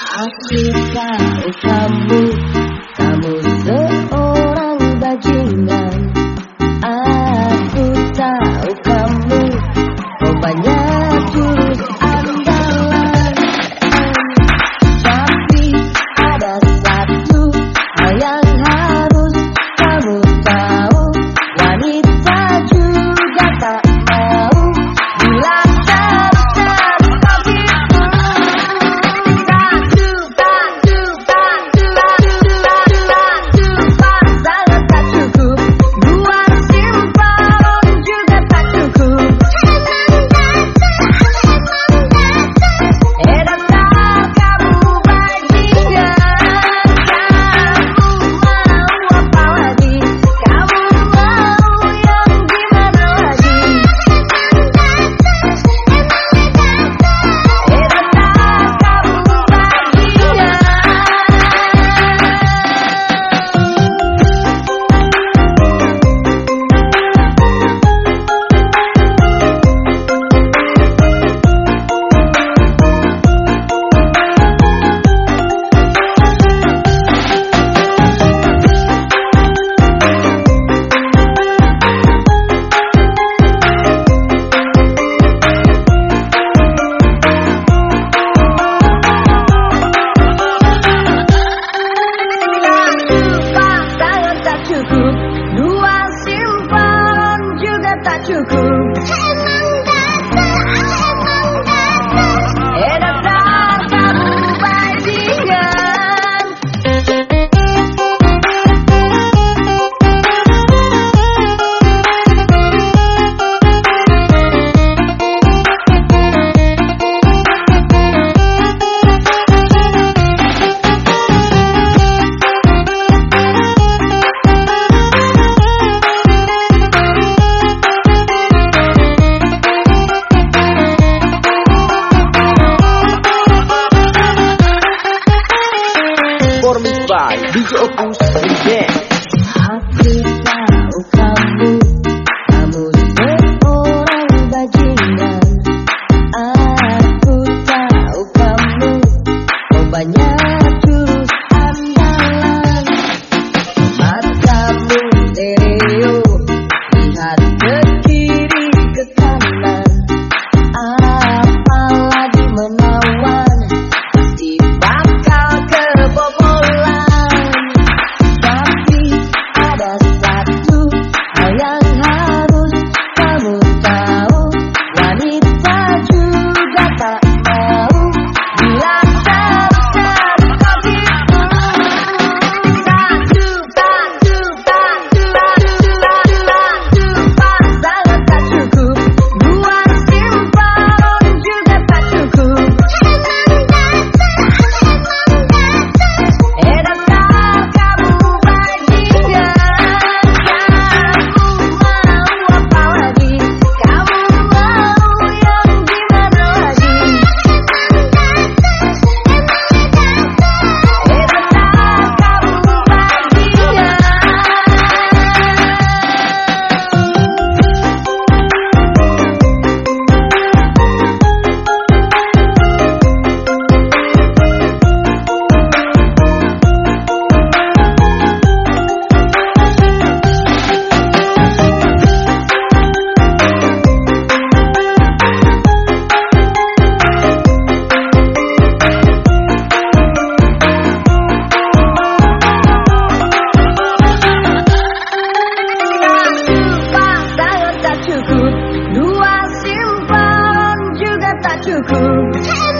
Aku tahu kamu, He's a boost. cuckoo.